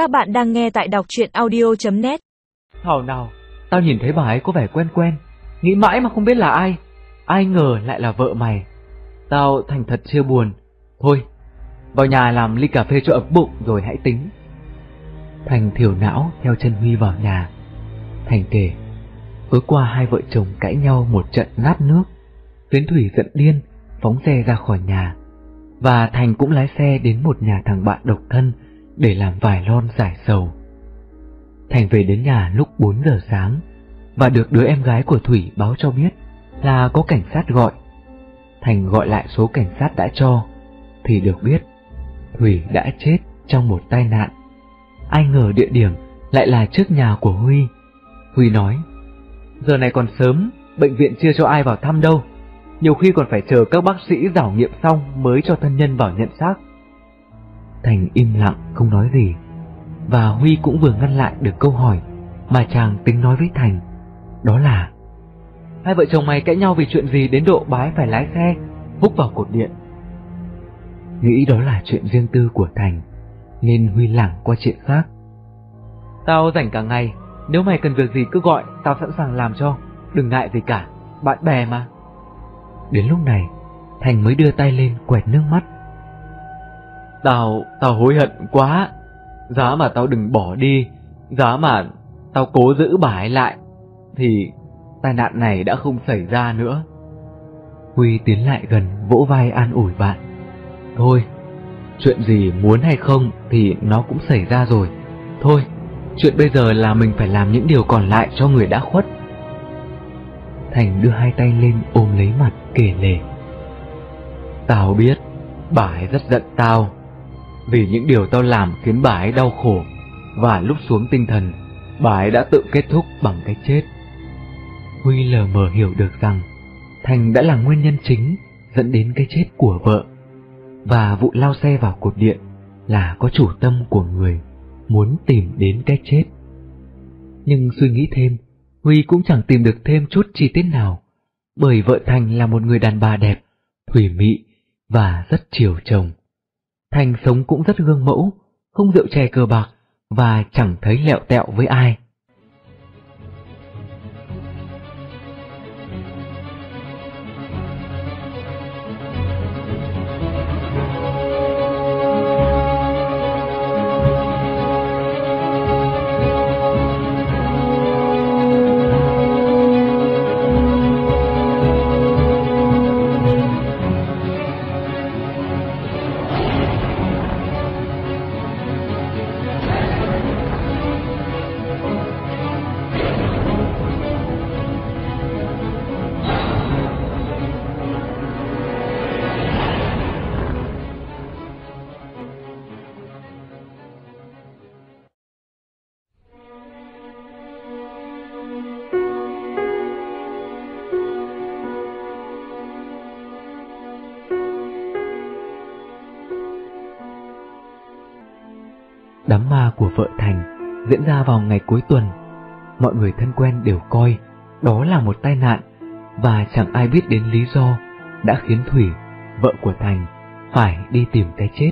Các bạn đang nghe tại đọc chuyện audio.net Thảo nào, tao nhìn thấy bà ấy có vẻ quen quen, nghĩ mãi mà không biết là ai. Ai ngờ lại là vợ mày. Tao thành thật chưa buồn. Thôi, vào nhà làm ly cà phê cho ấm bụng rồi hãy tính. Thành thiểu não theo chân Huy vào nhà. Thành kể, tối qua hai vợ chồng cãi nhau một trận nát nước. Tuyến Thủy giận điên, phóng xe ra khỏi nhà. Và Thành cũng lái xe đến một nhà thằng bạn độc thân để làm vài lon giải sầu. Thành về đến nhà lúc 4 giờ sáng và được đứa em gái của Thủy báo cho biết là có cảnh sát gọi. Thành gọi lại số cảnh sát đã cho thì được biết Thủy đã chết trong một tai nạn. Ai ngờ địa điểm lại là trước nhà của Huy. Huy nói, giờ này còn sớm, bệnh viện chưa cho ai vào thăm đâu. Nhiều khi còn phải chờ các bác sĩ giảo nghiệm xong mới cho thân nhân vào nhận xác. Thành im lặng, không nói gì. Và Huy cũng vừa ngăn lại được câu hỏi Mà chàng tính nói với Thành. Đó là, Hai vợ chồng mày cãi nhau vì chuyện gì đến độ bái phải lái xe Hút vào cột điện? Nghĩ đó là chuyện riêng tư của Thành, Nên Huy lảng qua chuyện khác. Tao rảnh cả ngày, Nếu mày cần việc gì cứ gọi, Tao sẵn sàng làm cho, Đừng ngại gì cả, Bạn bè mà. Đến lúc này, Thành mới đưa tay lên quẹt nước mắt. Tao, tao hối hận quá. Giá mà tao đừng bỏ đi, giá mà tao cố giữ bà ấy lại, thì tai nạn này đã không xảy ra nữa. Huy tiến lại gần vỗ vai an ủi bạn. Thôi, chuyện gì muốn hay không thì nó cũng xảy ra rồi. Thôi, chuyện bây giờ là mình phải làm những điều còn lại cho người đã khuất. Thành đưa hai tay lên ôm lấy mặt kể lể. Tao biết, bà ấy rất giận tao, vì những điều tao làm khiến bà ấy đau khổ. Và lúc xuống tinh thần, Bà ấy đã tự kết thúc bằng cái chết. Huy lờ mờ hiểu được rằng Thành đã là nguyên nhân chính Dẫn đến cái chết của vợ. Và vụ lao xe vào cột điện Là có chủ tâm của người Muốn tìm đến cái chết. Nhưng suy nghĩ thêm, Huy cũng chẳng tìm được thêm chút chi tiết nào, Bởi vợ Thành là một người đàn bà đẹp, Thủy mị Và rất chiều chồng. Thành sống cũng rất gương mẫu, không rượu chè cờ bạc và chẳng thấy lẹo tẹo với ai. Đám ma của vợ Thành diễn ra vào ngày cuối tuần. Mọi người thân quen đều coi đó là một tai nạn và chẳng ai biết đến lý do đã khiến Thủy, vợ của Thành, phải đi tìm cái chết.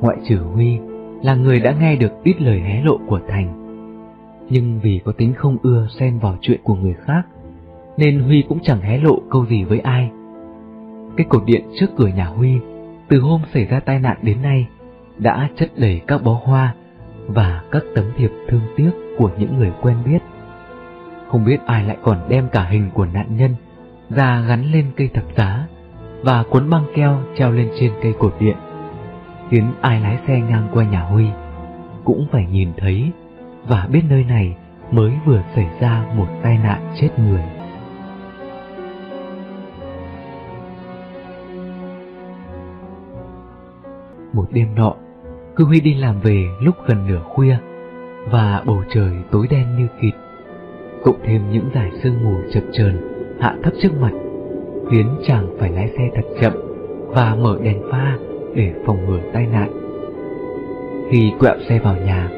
Ngoại trừ Huy là người đã nghe được ít lời hé lộ của Thành. Nhưng vì có tính không ưa xen vào chuyện của người khác, nên Huy cũng chẳng hé lộ câu gì với ai. Cái cột điện trước cửa nhà Huy, từ hôm xảy ra tai nạn đến nay, đã chất đầy các bó hoa và các tấm thiệp thương tiếc của những người quen biết. Không biết ai lại còn đem cả hình của nạn nhân ra gắn lên cây thập giá và cuốn băng keo treo lên trên cây cột điện, khiến ai lái xe ngang qua nhà Huy cũng phải nhìn thấy và biết nơi này mới vừa xảy ra một tai nạn chết người. Một đêm nọ, Cư Huy đi làm về lúc gần nửa khuya và bầu trời tối đen như kịt, cộng thêm những dải sương mù chập chờn hạ thấp trước mặt, khiến chàng phải lái xe thật chậm và mở đèn pha để phòng ngừa tai nạn. Khi quẹo xe vào nhà,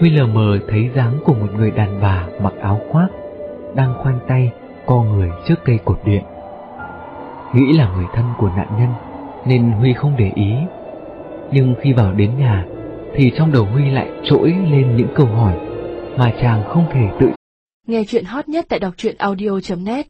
Huy lờ mờ thấy dáng của một người đàn bà mặc áo khoác đang khoanh tay co người trước cây cột điện. Nghĩ là người thân của nạn nhân nên Huy không để ý nhưng khi vào đến nhà, thì trong đầu Huy lại trỗi lên những câu hỏi mà chàng không thể tự Nghe chuyện hot nhất tại đọc truyện audio.net